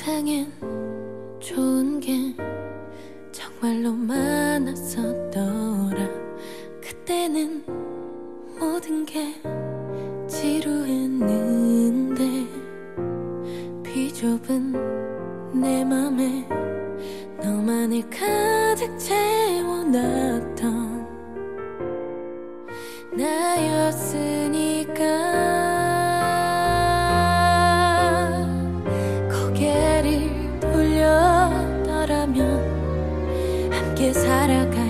세상엔 좋은 게 정말로 많았었더라. 그때는 모든 게 지루했는데 비좁은 내 맘에 너만을 가득 채워놨던 나였으니까. 함께 살아가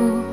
Oh.